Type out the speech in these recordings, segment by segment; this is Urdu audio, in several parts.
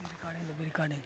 ریکارڈنگ ریکارڈنگ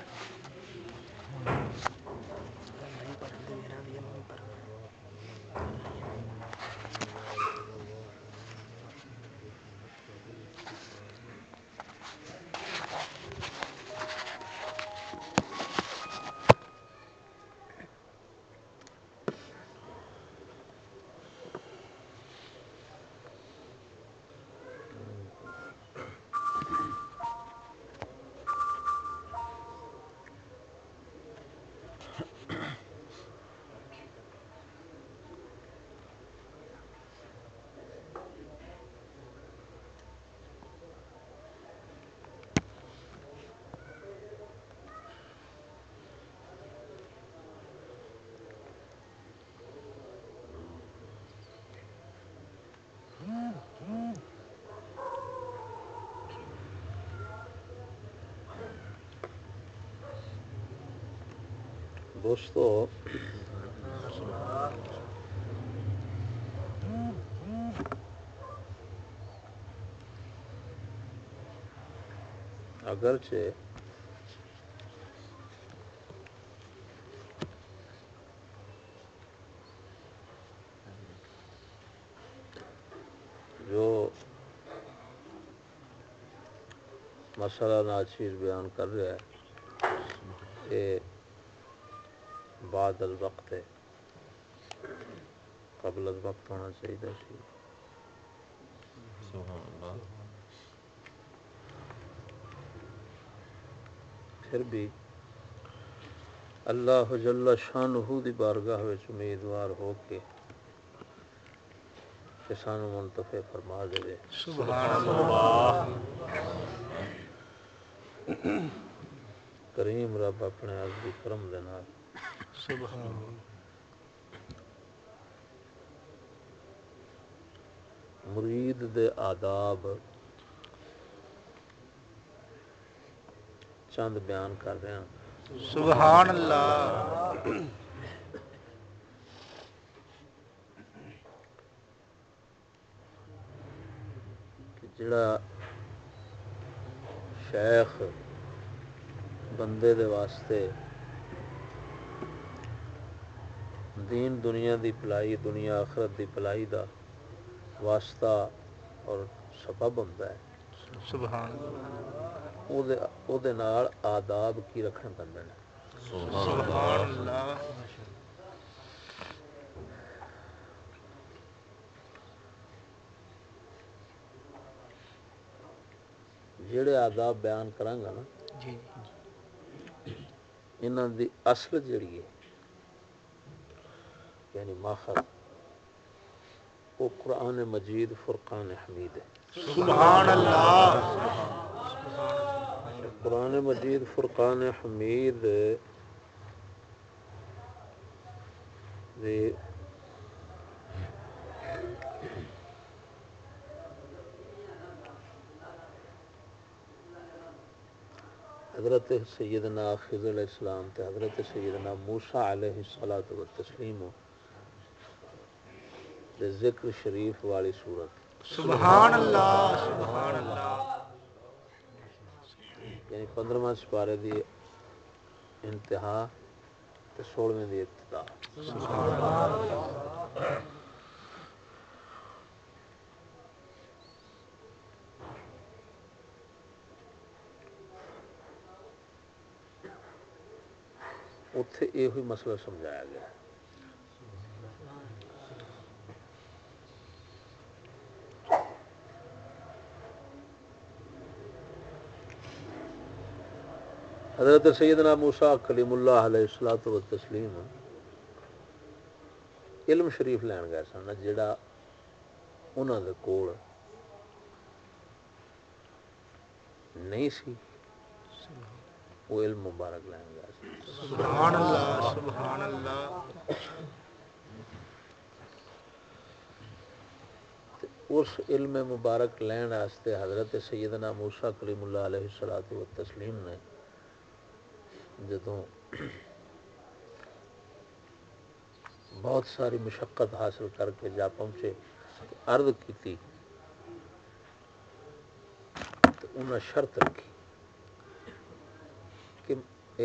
دوستو اگرچہ جو مسئلہ ناچیز بیان کر رہا ہے کہ بعد الوقت ہے۔ قبل الوقت ہونا چاہیے سی پھر بھی اللہ جل شان دی بارگاہ امیدوار ہو کے سان منتفع فرما دے۔ سبحان اللہ۔ کریم رب اپنے عزی کرم دے نال۔ سبحان مرید دے آداب چند بیان کر رہے ہیں۔ سبحان اللہ۔ جڑا شیخ بندے دے واسطے دین دنیا دی پلائی دنیا آخرت دی پلائی دا واسطہ اور سبب ہوتا ہے۔ سبحان او دے او دے نال آداب کی رکھنے پندے نے سبحان اللہ۔ جڑے آداب بیان کراں گا نا جی انہاں دی اصل جڑی ہے یعنی ماخذ وہ قرآن مجید فرقان حمید ہے۔ سبحان اللہ۔ قرآن مجید فرقان حمید حضرت سیدنا خضر علیہ السلام تے حضرت سیدنا موسیٰ علیہ الصلوۃ والتسلیم ذکر شریف والی صورت۔ سبحان اللہ سبحان اللہ یعنی پندرواں سپارے دی انتہا تے سولہویں دی ابتدا۔ اتھے یہ مسئلہ سمجھایا گیا۔ حضرت سیدنا موسیٰ کلیم اللہ علیہ الصلوۃ والتسلیم علم شریف لین گئے سن جڑا انہاں دے کول نہیں سی وہ علم مبارک لین گئے سن۔ سبحان اللہ سبحان اللہ۔ اس علم مبارک لین واسطے حضرت سیدنا موسیٰ کلیم اللہ علیہ الصلوۃ والتسلیم نے جدوں بہت ساری مشقت حاصل کر کے جا پہنچے، عرض کی انہیں شرط رکھی کہ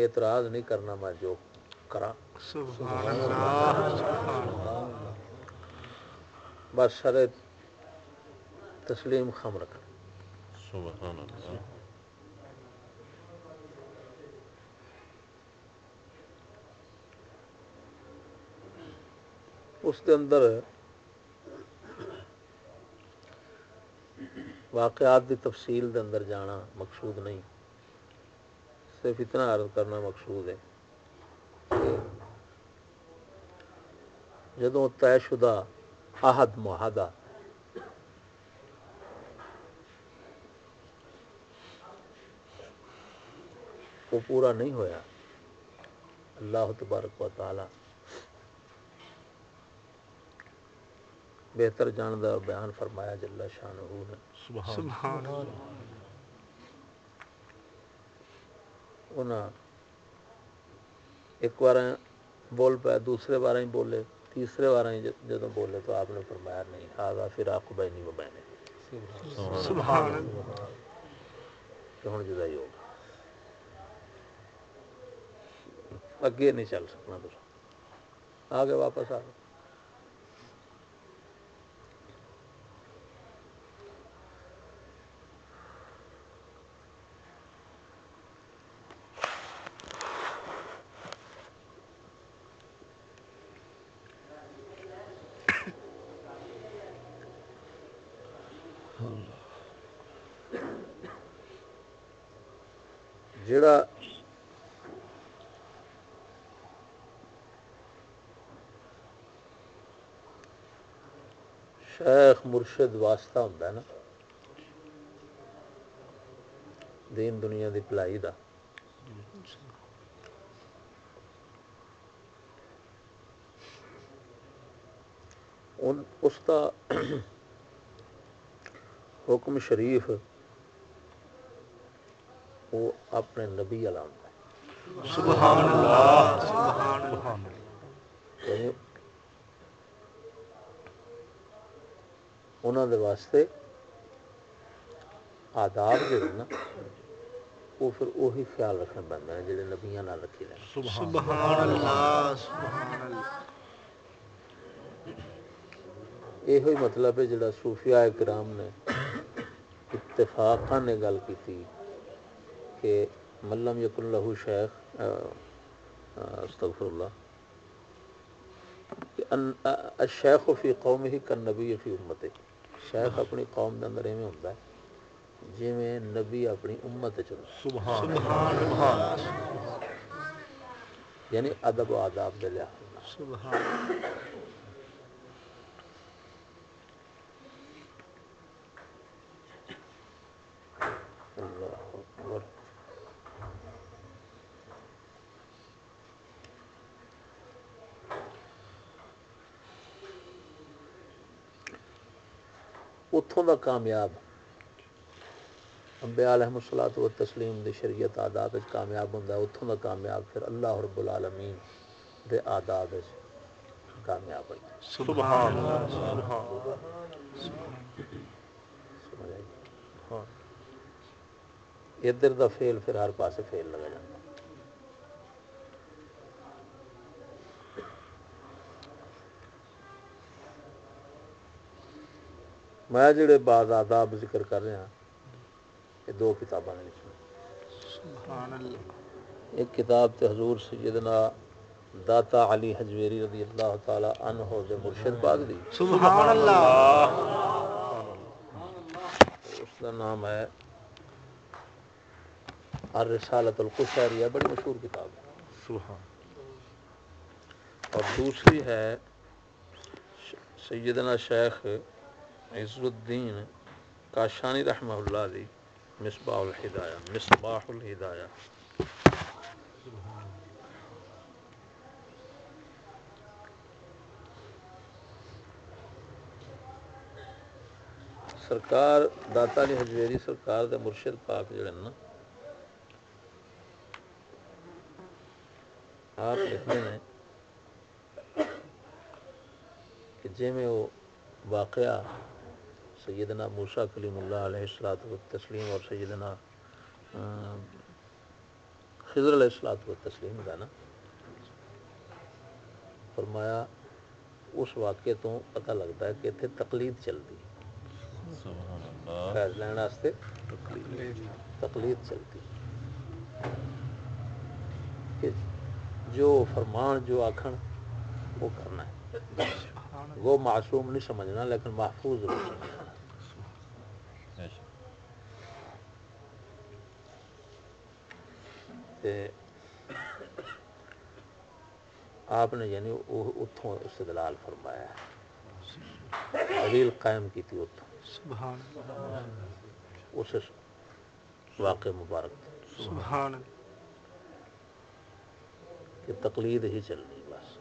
اعتراض نہیں کرنا میں جو کرا بس سارے تسلیم خم رکھنا۔ اس دے اندر واقعات دی تفصیل دے اندر جانا مقصود نہیں۔ صرف اتنا عرض کرنا مقصود ہے کہ جدوں طے شدہ عہد معاہدہ وہ پورا نہیں ہویا، اللہ تبارک و تعالی بہتر جاندہ بیان فرمایا جل شانہ نے سبحان سبحان اللہ۔ انہاں ایک بار بول پائے دوسرے بار ہی بولے تیسرے بار ہی جدو بولے تو آپ نے فرمایا نہیں آگا پھر آپ بینی و بینے سبحان اللہ۔ کہ جدائی ہوگا۔ اگے نہیں چل سکنا تو آگے واپس آ۔ گئے جڑا شیخ مرشد واسطہ ہوتا ہے نا، دین دنیا دی بھلائی دا۔ اس دا حکم شریف وہ اپنے نبی ہوتا ہے۔ سبحان اللہ سبحان اللہ انہوں دے واسطے آداب جڑے نا وہ پھر وہی خیال رکھنا پہنتا ہے جڑے نبیاں نال رکھی رہے سبحان سبحان اللہ سبحان اللہ یہ مطلب ہے جڑا صوفیاء کرام نے اتفاقا نے گل کی کہ ملم یکن لہو شیخ استغفر اللہ آ- الشیخ فی قوم ہی کن نبی فی امت شیخ اپنی قوم دے اندر ایویں ہوندا ہے جویں نبی اپنی امت سبحان اللہ۔ یعنی ادب و آداب دے لحاظ نال سبحان اللہ اکبر اتوں دا کامیاب۔ انبیاء علیہ الصلوۃ و تسلیم دی شریعت آداب وچ کامیاب ہوندا ہے اتوں دا کامیاب پھر اللہ رب العالمین دے آداب وچ کامیاب ہوئی۔ سبحان اللہ سبحان اللہ۔ آئی ہاں۔ ادھر دا فیل پھر ہر پاسے فیل لگا جاتا میں جڑے بعض آداب ذکر کر رہا یہ دو کتاباں نے لکھی سبحان اللہ۔ ایک کتاب تے حضور سیدنا داتا علی حجویری رضی اللہ تعالی عنہ دے مرشد پاک دی سبحان اللہ۔ اس کا نام ہے الرسالۃ القشیریہ بڑی مشہور کتاب۔ ہے سبحان۔ اور دوسری ہے سیدنا شیخ عز الدین کاشانی رحمہ اللہ علی مصباح الہدایہ مصباح الہدایہ۔ سرکار، داتا علی حجویری سرکار دے مرشد پاک جڑے نا، آپ لکھتے ہیں کہ جی میں وہ واقعہ سیدنا موسیٰ کلیم اللہ علیہ السلاۃ و تسلیم اور سیدنا خضر علیہ السلاط و تسلیم کا نا۔ فرمایا اس واقعے تو پتہ لگتا ہے کہ اتنے تقلید چلتی فیض لین واسطے تقلید۔ چلتی کہ جو فرمان جو آکھن وہ کرنا ہے۔ وہ معصوم نہیں سمجھنا لیکن محفوظ ضرور سمجھنا بے شک تے آپ نے یعنی اتوں استدلال فرمایا دلیل قائم کی تھی اتوں سبحان اس واقع مبارک سبحان کہ تقلید ہی چلنی بس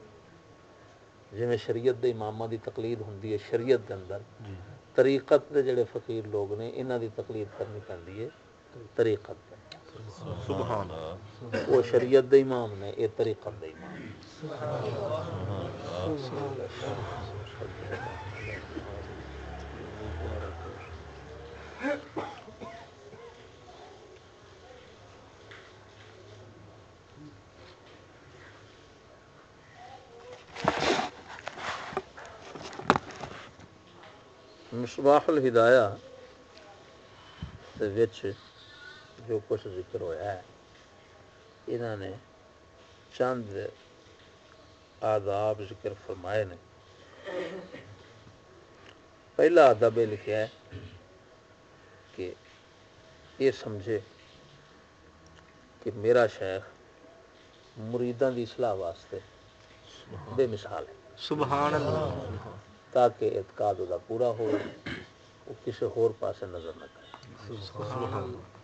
جویں شریعت دے امامہ دی تقلید ہوندی ہے شریعت دے اندر طریقت دے جڑے فقیر لوگ نے انہاں دی تقلید کرنی پیندی ہے طریقت دے سبحان وہ شریعت دے امام نے یہ طریقت دے امام. مصباح الہدایہ دے وچ جو کچھ ذکر ہویا ہے۔ انہوں نے چند آداب ذکر فرمائے نے۔ پہلا آداب یہ لکھا ہے کہ یہ سمجھے کہ میرا شیخ مریداں دی اصلاح واسطے بے مثال ہے۔ سبحان اللہ۔ تاکہ اعتقاد دا پورا ہو وہ کسی ہور پاسے نظر نہ کرے۔ سبحان اللہ۔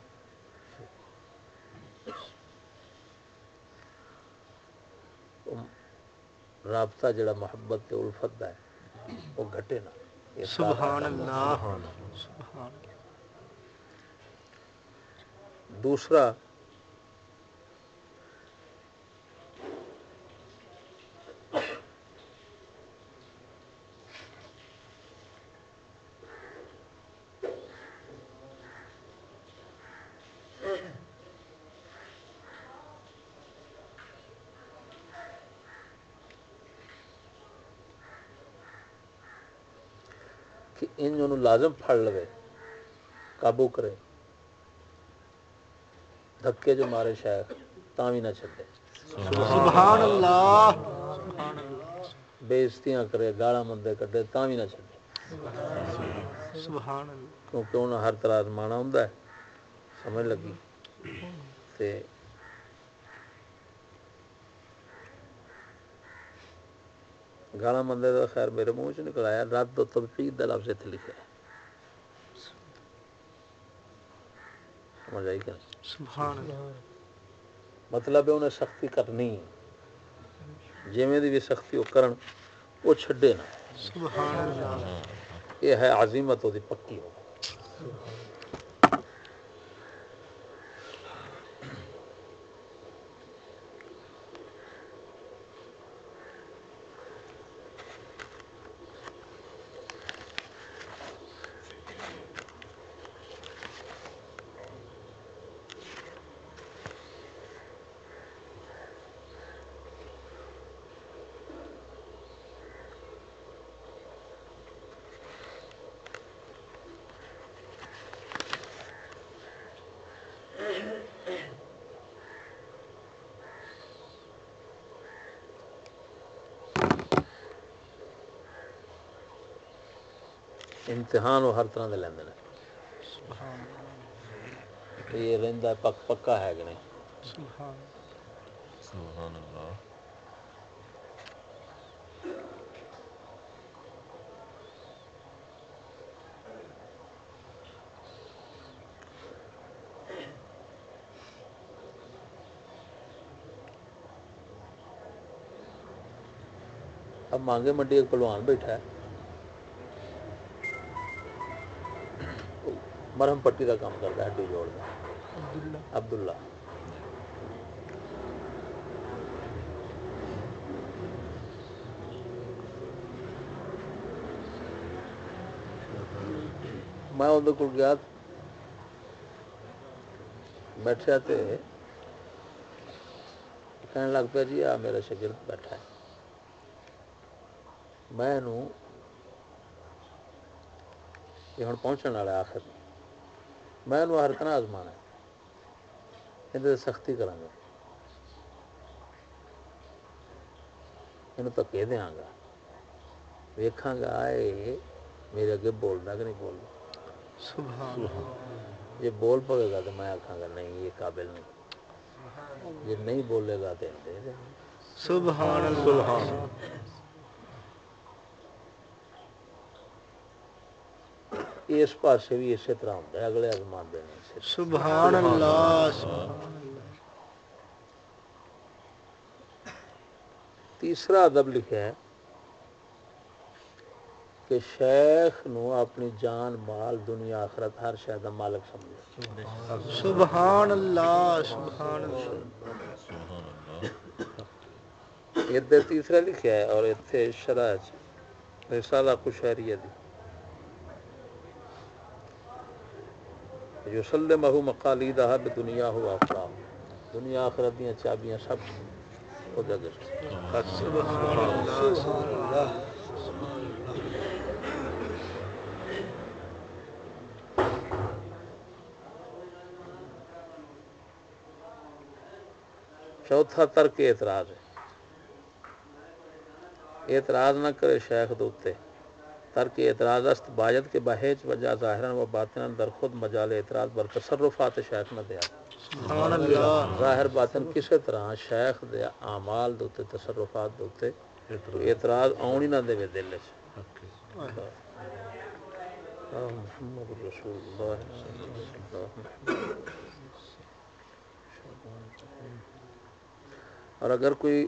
رابطہ جڑا محبت تے الفت دا ہے وہ گھٹے نہ۔ یہ سبحان اللہ۔ سبحان اللہ۔ دوسرا کہ ان جو لازم پھڑ لوے قابو کرے۔ دھکے جو مارے شاید تاں بھی نہ چھڈے۔ سبحان اللہ۔ بےزتیاں کرے گالا مندے کڈے تاں بھی نہ چھڈے۔ سبحان اللہ۔ کیونکہ انہیں ہر طرح آزمانا ہوں سمجھ لگی؟ تے گالا مندے دا خیر میرے منہ چ نکل آیا رد و تبقید دا لفظ اتنے لکھا ہے سمجھ آئی؟ سبحان مطلب ہے انہیں سختی کرنی۔ جویں دی بھی سختی وہ کرن وہ چھڈے نہ سبحان اللہ۔ یہ ہے عظیمت دی پکی ہو۔ امتحان وہ ہر طرح دے لیندے نے۔ سبحان اللہ۔ کہ یہ رہندا ہے پک پکا ہے کہ نہیں؟ سبحان سبحان اللہ۔ اب مانگے منڈی ایک پلوان بیٹھا ہے۔ مرہم پٹی کا کام کرتا ہے ہڈی جوڑ میں عبداللہ۔ میں اندر کو گیا بیٹھے تے کہنے لگ پیا جی آ میرا شگرد بیٹھا ہے۔ میں ہوں پہنچنے والا آخر۔ میں میں ہر طرح آزمانا آزمان سختی کرا میرے اگے بولنا کہ نہیں بولنا جی بول پائے گا تو میں آگا نہیں یہ قابل نہیں۔ جب نہیں بولے گا تو اس پاسے بھی اسی طرح ہوں اگلے آزما دینے سبحان اللہ تیسرا ادب لکھا ہے کہ شیخ نو اپنی جان مال دنیا آخرت ہر شہر کا مالک سمجھے سبحان اللہ سبحان اللہ۔ یہ تیسرا لکھا ہے اور اتنے شرح رسالہ کشہریہ دی۔ یوسلم مقالید حد دنیا ہو آپ دنیا آخرت دیا چابیاں سب چوتھا ترک اعتراض ہے۔ اعتراض نہ کرے شیخ دوتے ترک اعتراض است باید کے بہج وجہ وجه و باطنا در خود مجال اعتراض بر تصرفات شیخ نہ دیا سبحان اللہ۔ ظاہر باطن کسی طرح شیخ دے اعمال دے تصرفات دے اعتراض۔ آن ہی نہ دے دل وچ۔ محمد رسول اللہ اور اگر کوئی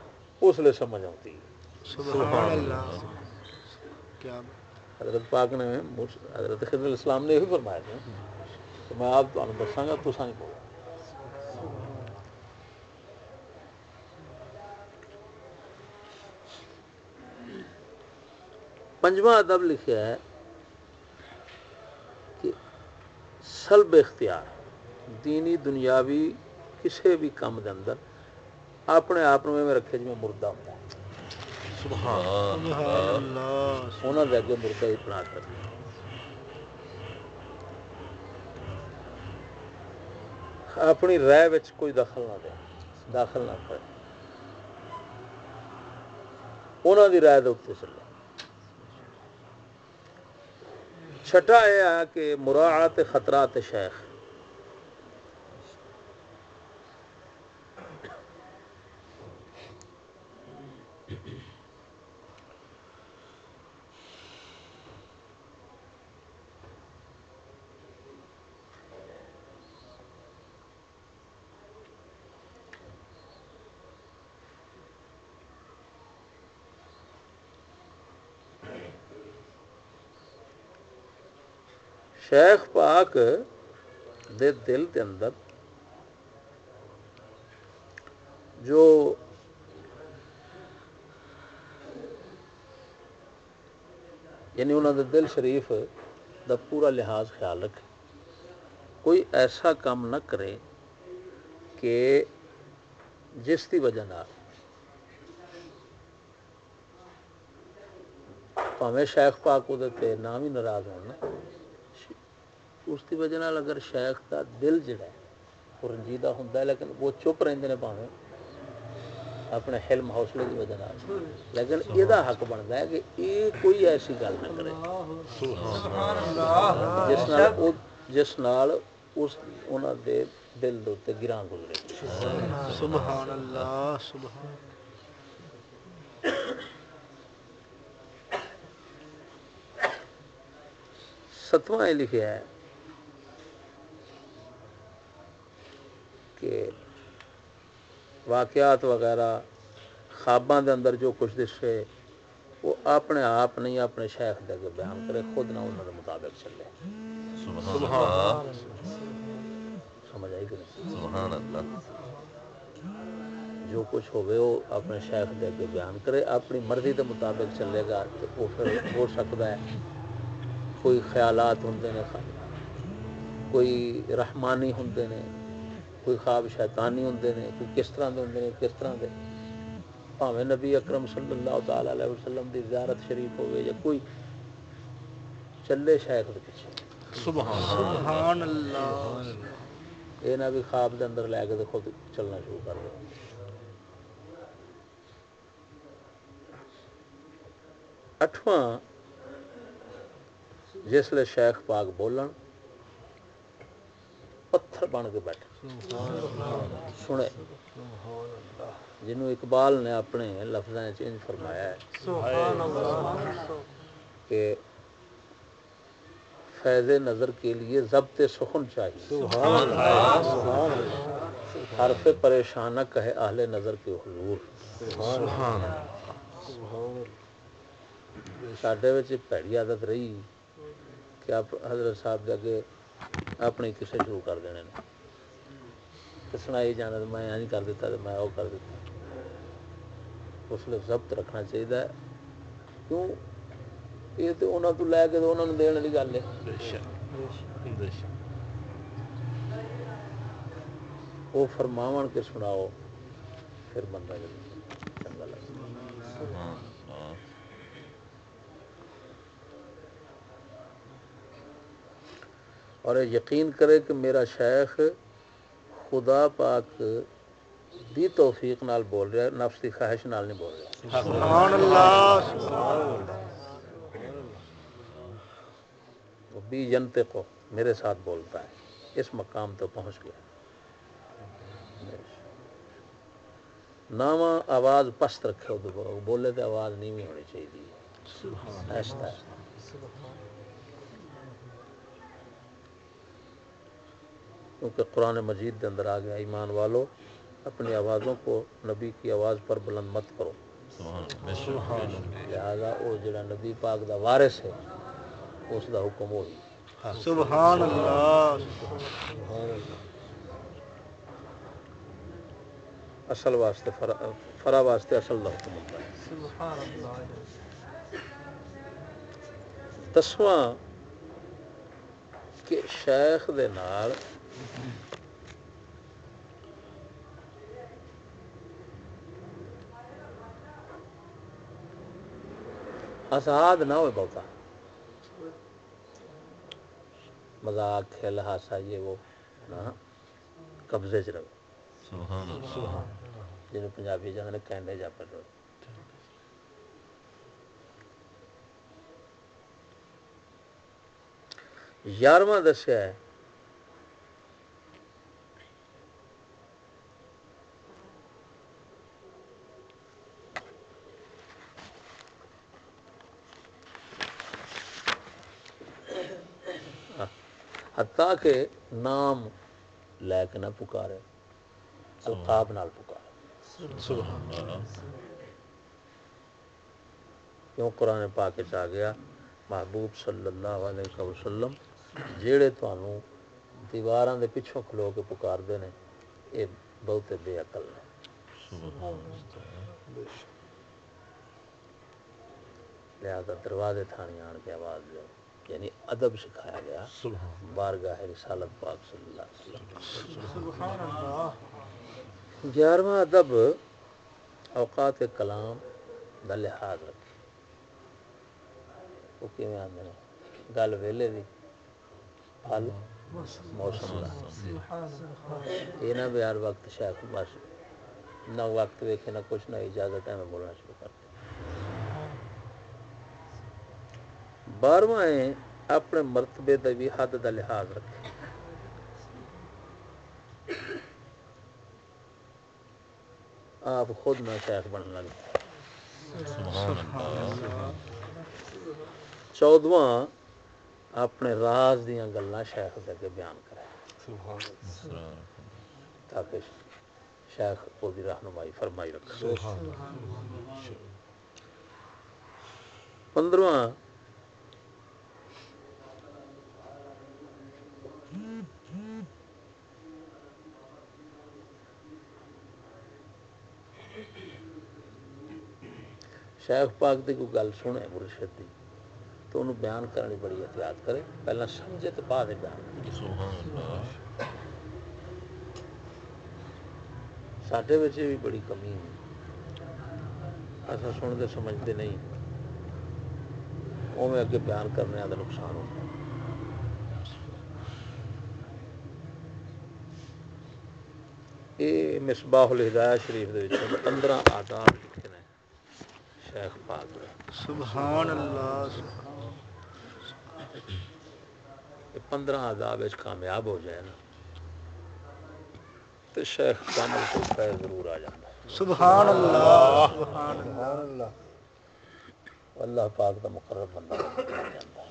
اس لیے سمجھ آتی ہے حضرت پاک نے حضرت خدر اسلام نے بھی فرمایا کہ میں آپ تمہیں دساں گا تو سی بولو پنجواں ادب لکھا ہے کہ سلب اختیار دینی دنیاوی کسی بھی کام کے اندر اپنے آپ رکھے جی مردہ ہوں اپنی رائے کوئی دخل نہ نہ کرے انہوں کی رائے دے چلے چھٹا یہ آیا کہ مراعات خطرات شیخ ਛਟਾ ਇਹ ਆ ਕਿ ਮੁਰਾਆਤ ਖਤਰਾਤ ਸ਼ੇਖ ਸ਼ੇਖ ਪਾਕ ਦੇ ਦਿਲ ਦੇ ਅੰਦਰ ਜੋ ਯਾਨੀ ਉਹਨਾਂ ਦੇ ਦਿਲ ਸ਼ਰੀਫ ਦਾ ਪੂਰਾ ਲਿਹਾਜ਼ ਖਿਆਲ ਰੱਖੇ ਕੋਈ ਐਸਾ ਕੰਮ ਨਾ ਕਰੇ ਕਿ ਜਿਸ ਦੀ ਵਜ੍ਹਾ ਨਾਲ اس کی وجہ اگر شیخ کا دل جڑا ہے وہ رنجیدہ ہوں لیکن وہ چپ رہتے ہیں پاویں اپنے حلم حوصلے کی وجہ لیکن یہ حق بنتا ہے کہ یہ کوئی ایسی گل نہ کرے جس نال جس نال اس انہاں دے دل دے گراں گزرے ستواں یہ لکھا ہے واقعات وغیرہ خواباں دے اندر جو کچھ دسے وہ اپنے آپ نہیں اپنے شیخ دے کے بیان کرے خود نہ انہوں کے مطابق چلے۔ سبحان اللہ۔ سمجھ آئی کہ نہیں سبحان اللہ۔ جو کچھ ہوگئے وہ اپنے شیخ دے کے بیان کرے اپنی مرضی کے مطابق چلے گا تو وہ پھر ہو سکتا ہے۔ کوئی خیالات ہوں نے کوئی رحمانی ہوں نے کوئی خواب شیطانی ہوں نے کوئی کس طرح دے ہوں نے کس طرح دے۔ نبی اکرم صلی اللہ تعالی علیہ وسلم دی زیارت شریف ہوگی یا کوئی چلے شیخ دے پیچھے۔ سبحان اللہ۔ سبحان اللہ۔ یہ نہ بھی خواب دے اندر لے کے خود چلنا شروع کر دے۔ اٹھواں جسلے شیخ پاک بولن پتھر بن کے بیٹھے سنے۔ جنہوں اقبال نے اپنے لفظوں چینج فرمایا ہے کہ فیض نظر کے لیے ضبط سخن چاہیے۔ حرف پریشانہ کہے اہل نظر کے حضور۔ سبحان اللہ ساڈے پیڑی عادت رہی کہ آپ حضرت صاحب دے اگے اپنے قصے شروع کر دینے نے۔ تے سنائی جانا تے میں نہیں کر دیتا تے میں وہ کر دیتا اس لیے ضبط رکھنا چاہیے کیوں یہ تے انہاں تو لے کے تے انہاں نوں دین والی گل ہے وہ فرماون کے سناؤ پھر بندہ چنگا لگتا اور یقین کرے کہ میرا شیخ خدا پاک دی توفیق نال بول رہا نفس دی خواہش نال نہیں بول رہا۔ سبحان اللہ سبحان اللہ۔ بھی جنتے کو میرے ساتھ بولتا ہے۔ اس مقام تو پہنچ گیا۔ ناواں آواز پست رکھے بولے تو آواز نیوی ہونی چاہیے۔ ایسا کیونکہ قرآن مجید کے اندر آ گیا ایمان والو اپنی آوازوں کو نبی کی آواز پر بلند مت کرو۔ لہذا وہ جڑا نبی پاک دا وارث ہے اس دا حکم وہی سبحان اللہ۔ اصل واسطے فرا, فرا واسطے اصل دا حکم ہوتا ہے۔ سبحان اللہ۔ دسواں کہ شیخ دے نال آزاد نہ ہوئے بہتا مذاق کھیل ہاسا یہ وہ نہ قبضے چ رہے جنہوں پنجابی جانے کینڈے جا پر رہے یارواں دسیا ہے حتیٰ کہ نام لے کے نہ پکارے، القاب نال پکارے۔ سبحان اللہ کیوں قرآن پاک چ آ گیا؟ محبوب صلی اللہ علیہ وسلم جیڑے تانوں دیواراں دے پیچھوں کھلو کے پکاردے نے یہ بہتے بے عقل نے۔ لہذا دروازے تھانی آن کے آواز دو ادب سکھایا گیا۔ بارگاہ رسالت پاک صلی اللہ علیہ وسلم۔ گیارہواں ادب اوقات کلام دا لحاظ رکھے۔ وہ کیویں آندے نے؟ گل ویلے دی۔ پھل موسم دا۔ یہ نہ بھی ہر وقت شاید بس نہ وقت ویکھے نہ کچھ نہ اجازت ہے میں بولنا شروع کر دیں بارواں ہے اپنے مرتبے دا بھی حد دا لحاظ رکھے۔ آپ خود نہ شیخ بن لگ سبحان اللہ چودواں اپنے راز دیاں گلاں شیخ دے اگے بیان کرے۔ تاکہ شیخ کو دی رہنمائی فرمائی رکھے۔ پندرواں شیخ پاک دی کوئی گل سنے مرشد دی، تو انہوں بیان کرنے بڑی احتیاط کرے پہلا سمجھے تو بعد بیان کرے سبحان ساڈے وچ بھی بڑی کمی ہے۔ ایسا سنتے سمجھتے نہیں۔ اوے اگے بیان کرنے کا نقصان ہوتا ہے۔ یہ مصباح الہدایہ شریف دے وچ 15 آداب لکھے نے شیخ پاک نے سبحان اللہ یہ 15 آداب وچ کامیاب ہو جائے نا تو شیخ کامل کو فیض ضرور آ جاتا ہے سبحان اللہ سبحان اللہ۔ اللہ پاک دا مقرر بندہ بن جاتا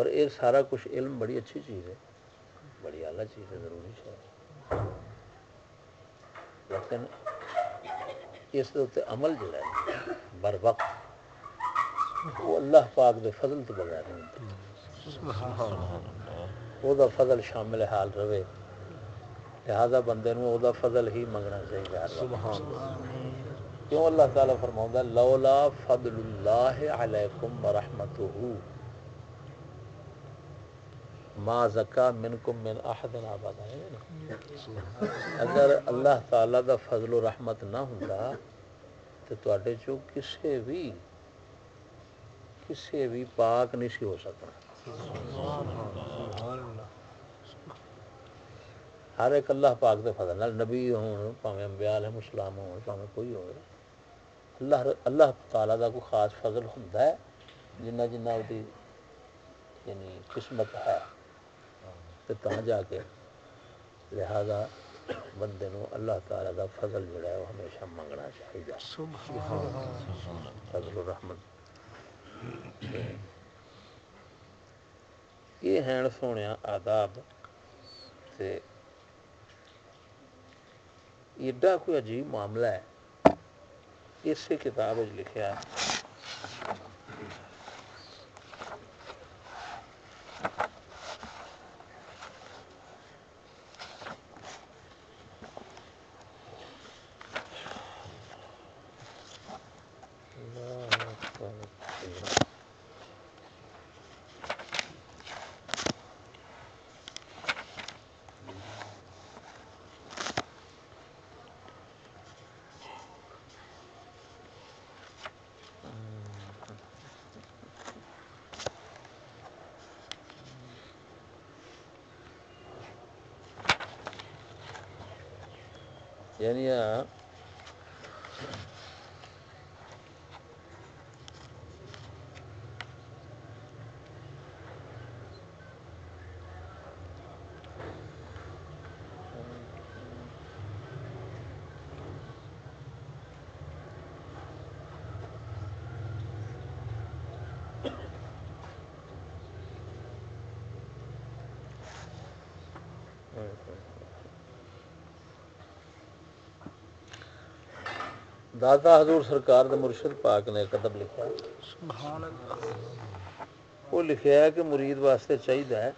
اور یہ سارا کچھ علم بڑی اچھی چیز ہے۔ بڑی اعلیٰ چیز ہے ضروری ہے۔ لیکن اس عمل جڑا ہے بر وقت وہ اللہ پاک دے فضل تو بغیر نہیں وہ دا فضل شامل حال رہے۔ لہذا بندے نو دا فضل ہی منگنا چاہیے ہر وقت۔ کیوں اللہ تعالیٰ فرماؤں ہے؟ لولا فضل اللہ علیکم ورحمتہ۔ ما زکا منکم من احد آباد اگر اللہ تعالیٰ دا فضل و رحمت نہ ہوندا، تو تواڈے چوں کسے بھی کسے بھی پاک نہیں سی ہو سکنا۔ ہر ایک اللہ پاک دے فضل نال، نبی ہون، پاویں انبیاء علیہ السلام ہون، پاویں کوئی ہوے اللہ اللہ تعالیٰ دا کوئی خاص فضل ہوندا ہے، جنہ جنہ دی یعنی قسمت ہے۔ تے تاں جا کے لہذا بندے نو اللہ تعالیٰ دا فضل جڑا ہے وہ ہمیشہ منگنا چاہیے۔ فضل و رحمت یہ ہیں سونے آداب تے ایڈا کوئی عجیب معاملہ ہے۔ اسی کتاب وچ لکھیا ہے اللہ اکبر یعنی دادا حضور سرکار دے مرشد پاک نے ادب لکھا سبحان اللہ۔ وہ لکھیا ہے کہ مرید واسطے چاہیے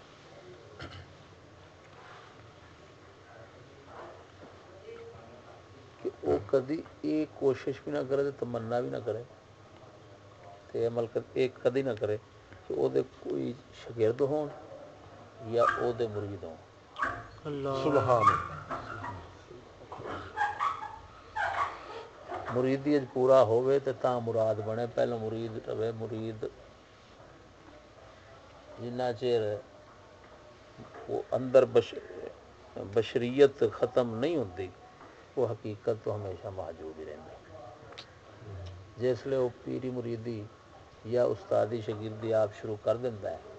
کہ وہ کدی یہ کوشش بھی نہ کرے تمنا بھی نہ کرے۔ تے عمل یہ کدی نہ کرے کہ وہ دے کوئی شاگرد ہون یا وہ دے مرید ہون۔ اللہ۔ سبحان مریدی اج پورا ہوئے تے تا مراد بنے پہلے مرید رہے مرید جنا چیر وہ اندر بش بشریت ختم نہیں ہوتی وہ حقیقت تو ہمیشہ موجود ہی رہتی جس لیے وہ پیری مریدی یا استادی شگردی آپ شروع کر دیتا ہے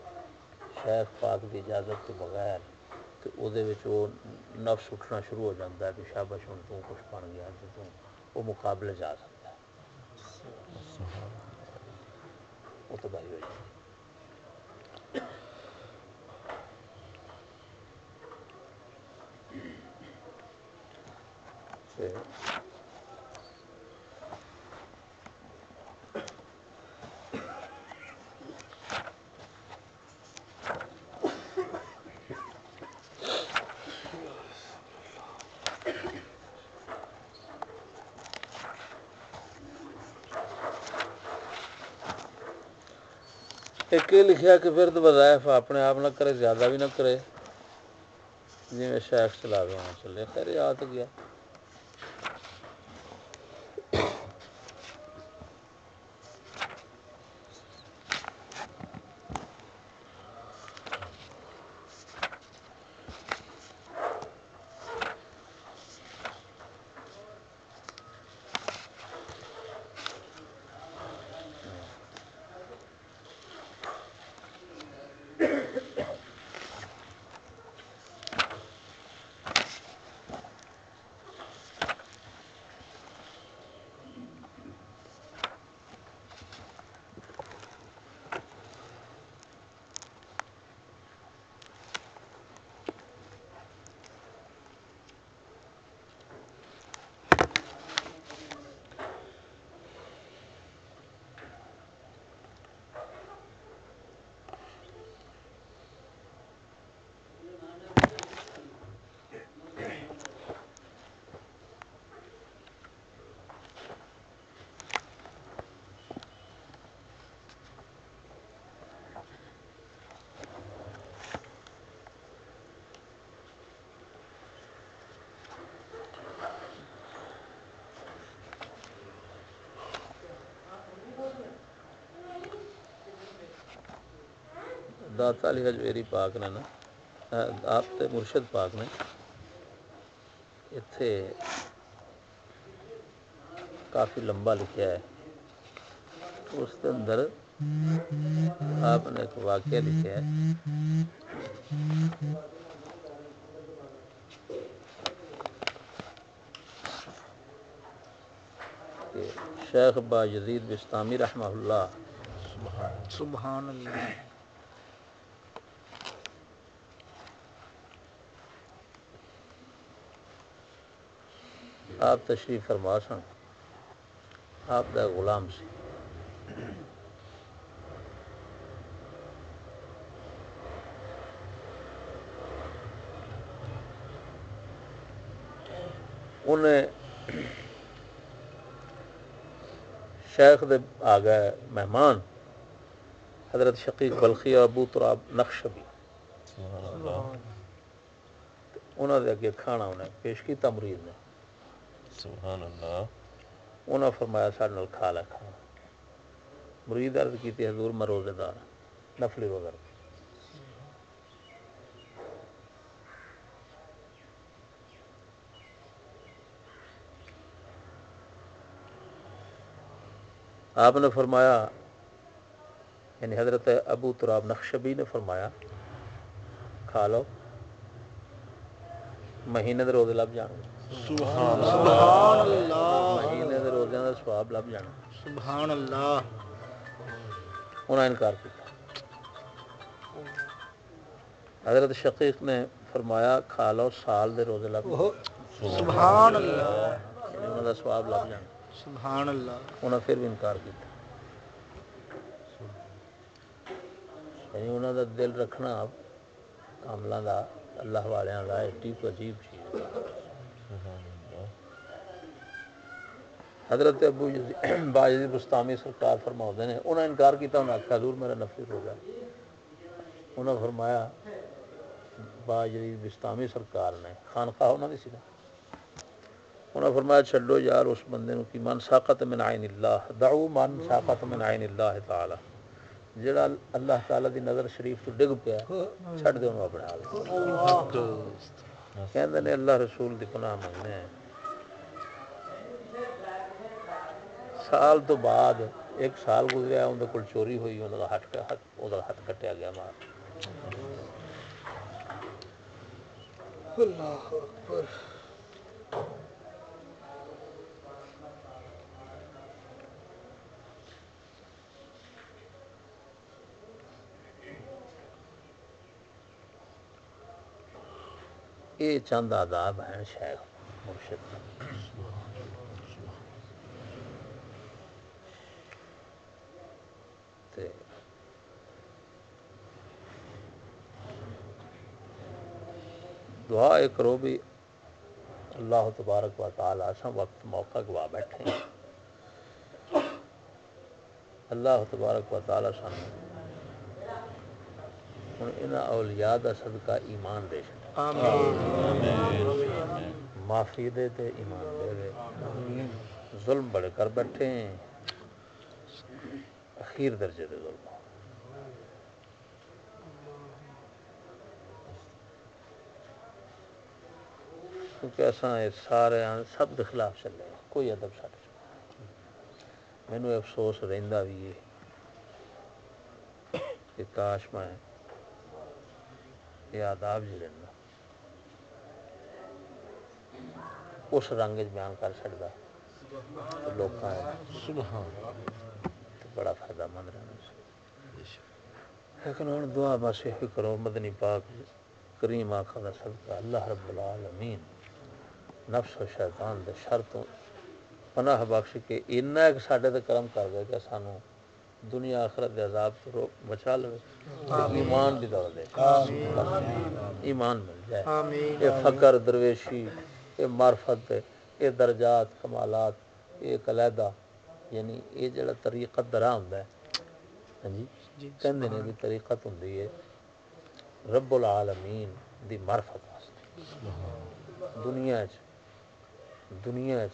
شیخ پاک کی اجازت تو بغیر تو وہ نفس اٹھنا شروع ہو جاتا ہے کہ شابش ہوں تو کچھ بن گیا تو وہ مقابلے جا سکتا ہے وہ تباہی ہو جائے Yeah. ایک یہ لکھا کہ تو وظائف اپنے آپ نہ کرے زیادہ بھی نہ کرے جی میں شیخ چلا گیا چلے خیر آ تو گیا داتا علی حجویری پاک نے نا آپ تے مرشد پاک نے۔ اتھے کافی لمبا لکھیا ہے۔ اس کے اندر آپ نے ایک واقعہ لکھا ہے۔ کہ شیخ با یزید بستامی رحمہ اللہ۔ سبحان اللہ۔ آپ تشریف فرما سن۔ آپ کا غلام سی۔ انہیں شیخ دے آ گئے مہمان حضرت شقیق بلخی اور ابو تراب سبحان اللہ۔ انہوں دے اگے کھانا انہیں پیش کیتا مرید نے۔ سبحان اللہ۔ انہوں نے فرمایا سارے نال کھا لے کھانا مرید عرض کیتی حضور میں روزے دار نفلی روزہ رکھ آپ نے فرمایا یعنی حضرت ابو تراب نقشبی نے فرمایا، کھا لو، مہینے دے روزے لب جان۔ سبحان اللہ. مہینے دے روزیاں دا ثواب لب جانا۔ سبحان اللہ. انہوں نے انکار کیا حضرت شقیق نے فرمایا کھا لو سال دے روزے لب۔ جان سبحان اللہ. یعنی انہوں دا ثواب لب جانا۔ سبحان اللہ. انہوں نے پھر بھی انکار کیا یعنی انہوں دا دل رکھنا کاملوں دا اللہ والیاں دا ایڈی کو عجیب چیز۔ ہے حضرت ابو باجد بستامی سرکار فرماؤں نے انہوں نے انکار کیا انہوں نے آخیا حضور میرا نفلی ہو گیا انہوں نے فرمایا باجد بستامی سرکار نے خانقاہ انہوں نے سی نا۔ انہوں نے فرمایا چھڈو یار اس بندے کی من ساقت من عین اللہ دعو من ساقت من عین اللہ تعالی۔ جڑا اللہ تعالی دی نظر شریف تو ڈگ پیا چھڈ دے انہوں اپنے حال۔ کہندے نے اللہ رسول دی پناہ منگنے ہیں۔ سال تو بعد ایک سال گزریا اندر کول چوری ہوئی انہوں کا ہاتھ وہ ہاتھ کٹیا گیا مار اللہ اکبر۔ یہ چند آداب ہیں، شیخ مرشد تے دعا ایک کرو بھی اللہ تبارک و تعالی سا وقت موقع گوا بیٹھے ہیں۔ اللہ تبارک و تعالی سان ہوں انہاں اولیاء دا صدقہ ایمان دے معافی دے تے ایمان دے دے ظلم بڑے کر بیٹھے ہیں۔ اخیر درجے دے ظلم۔ کیونکہ اساں یہ سارے سب دے خلاف چلے کوئی ادب ساڈے چ مینوں افسوس رہندا بھی ہے کہ کاش میں یہ آداب جڑے نا اس رنگ بیان کر سکتا لوکاں تے بڑا فائدہ مند رہنا لیکن ہوں دعا بس یہ کرو مدنی پاک کریم دا صدقہ اللہ رب العالمین۔ نفس و شیطان دے شر تو پناہ بخش کے اینا ایک ساڈے تے کرم کر دے کہ سانو دنیا آخرت دے عذاب تو بچا لے ایمان دی دولت دے۔ ایمان مل جائے۔ یہ فقر درویشی یہ معرفت یہ درجات کمالات یہ کلیدہ یعنی یہ جڑا طریقت درا ہوندا ہے۔ ہاں جی؟ جی۔ کہندے نے بھی طریقت ہوندی ہے۔ رب العالمین دی معرفت واسطے۔ دنیا چ دنیا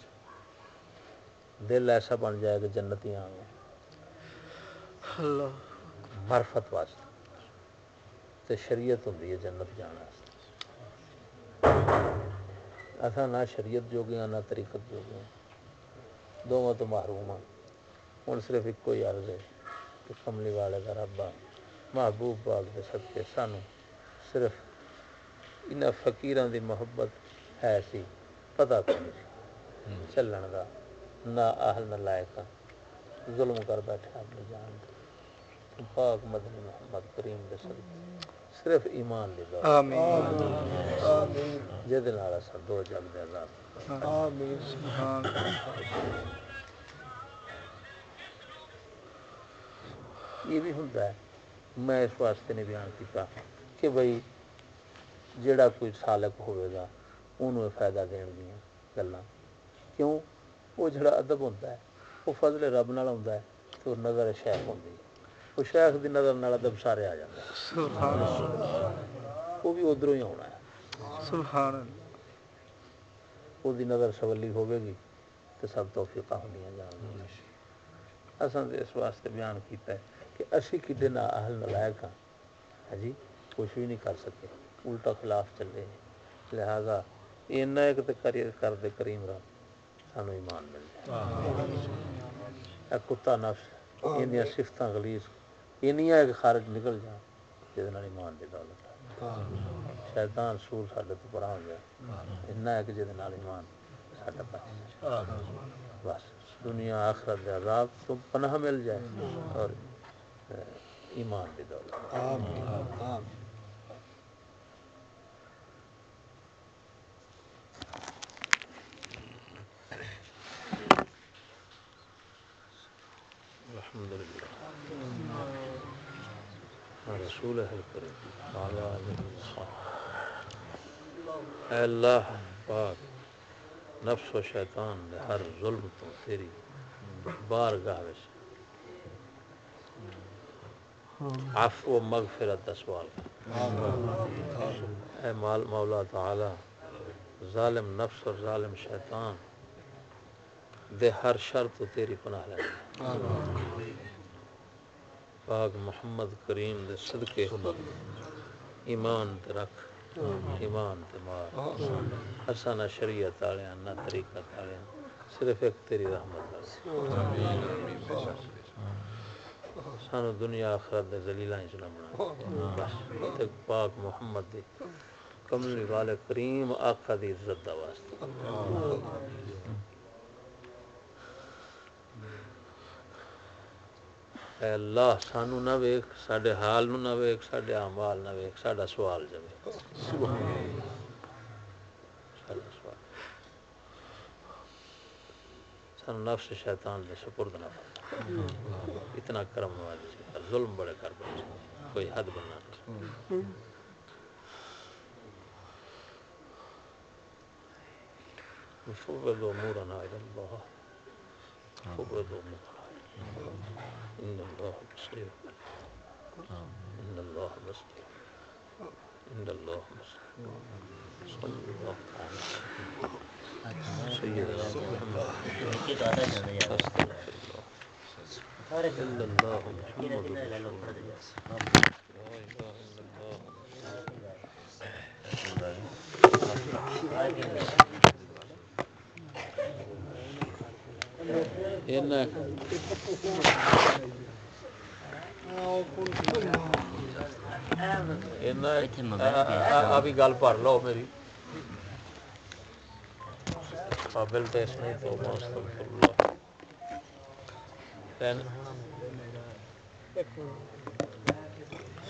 دل ایسا بن جائے کہ جنتی آ گئے اللہ۔ معرفت واسطے۔ تے شریعت ہے جنت جان واسطے۔ اساں نہ شریعت جو گیا نہ طریقت جو گیا دونوں تو محروم ہاں۔ ہوں صرف ایک ہی عرض ہے کہ کملی والے کا ربا محبوب پاک دے صدقے۔ سانو صرف انہاں فقیراں دی محبت ہے سی پتہ نہیں چلن دا نہ اہل نہ لائق۔ ظلم کر بیٹھے اپنی جان تے پاک مدنی محمد کریم دے صدقے صرف ایمان دی دولت آمین۔ آمین۔ جہدے نال اساں دو جگ دے عذاب آمین۔ سبحان یہ بھی ہوتا ہے۔ میں اس واسطے نے بیان کیتا کہ بھئی جڑا کوئی سالک ہوئے گا انہوں فائدہ دین دیا گلاں۔ کیوں؟ وہ جڑا ادب ہوتا ہے، وہ فضل رب نال ہوتا ہے تو نظر شیخ ہوندی ہے۔ وہ شیخ دی نظر نال ادب سارے آ جاتا ہے سبحان اللہ وہ بھی ادھروں ہی ہونا ہے۔ سبحان اللہ وہ دی نظر سولی ہوے گی تو سب توفیقہ ہونیاں جان اساں تے اس واسطے بیان کیتا ہے کہ اسی کڈے نہ اہل نلائق ہاں۔ ہاں جی کچھ بھی نہیں کر سکے۔ الٹا خلاف چلے لہذا اینا ایک تے کر دے کریم رب۔ سانو ایمان مل جائے کتا نفس اینیاں صفتاں غلیظ اینیاں خارج نکل جان جہد نال ایمان دی دولت شیطان سور ساڈے تو پرا ہو جائے اینا ایک جہد ایمان ساڈا بچ بس دنیا آخرت عذاب تو پناہ مل جائے اور ایمان دی دولت رسول ہے کریم۔ اے اللہ پاک، نفس و شیطان دے ہر ظلم تو تیری بارگاہ وچ عفو و مغفرت دا سوال اے مال، مولا تعالی، ظالم نفس اور ظالم شیطان، دے ہر شر تو تیری پناہ لینا پاک محمد کریم دے صدقے ایمان تے رکھ، ایمان تے مار۔ اساں نہ شریعت والے نہ طریقت والے صرف ایک تیری رحمت والے سانو دنیا آخرت دے ذلیلاں وچ نہ بنا بس، تے پاک محمد دی کملی والے کریم آقا دی عزت دا واسطے۔ اے اللہ سانو نہ ویکھ، ساڈے حال نو نہ ویکھ، ساڈے اعمال نہ ویکھ، ساڈا سوال جوے۔ ساڈا سوال۔ سانو نفس شیطان دے سپرد نہ فرما اتنا کرم نوازی سے ظلم بڑے کر بیٹھے کوئی حد بننا نہیں۔ نفوض أمورنا إلى الله نفوض أمورنا إلى الله ان الله بصير. ان الله بصير. ان الله بصير. صلى الله على سيدنا محمد الله محمد Thank you. ابھی گل بھر لو میری قابل نہیں تو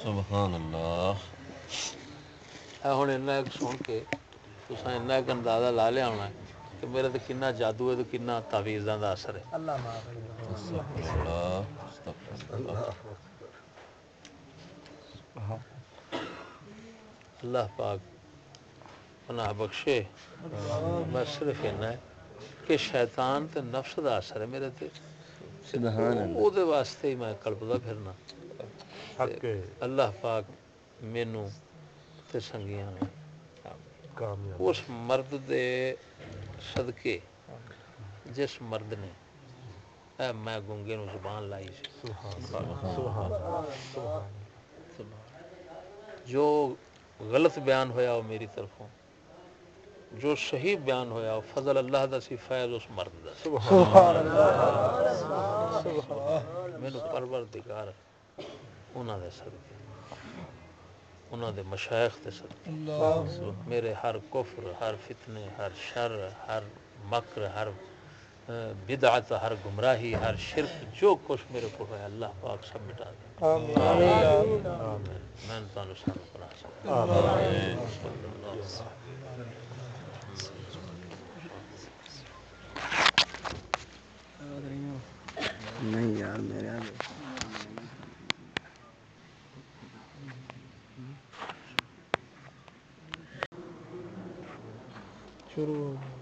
سبحان اللہ ہوں ایک سن کے تصا ایک اندازہ لا لیا ہونا ہے کہ میرے تو کنا جادو ہے تو کنا تعویذاں دا اثر ہے۔ اللہ پاک پناہ بخشے۔ میں صرف اینا ہے کہ شیطان تے نفس دا اثر ہے میرے تے۔ سبحان اللہ۔ او دے واسطے ہی میں کلپدا پھرنا۔ اللہ پاک مینوں تے سنگیاں۔ اس مرد دے صدقے جس مرد نے اے میں گنگے نو زبان لائی سی جو غلط بیان ہویا وہ میری طرفوں جو صحیح بیان ہویا وہ فضل اللہ دا سی فیض اس مرد دا سی مینو پروردگار انہاں دے صدقے انہاں دے مشائخ دے صدقے میرے ہر کفر ہر فتنے ہر شر ہر مکر ہر بدعت ہر گمراہی ہر شرک جو کچھ میرے کو ہے اللہ پاک سب مٹا دے۔ میں تانوں سارا بنا سکتا نہیں یار میرے آگے۔ شروع ہو گیا۔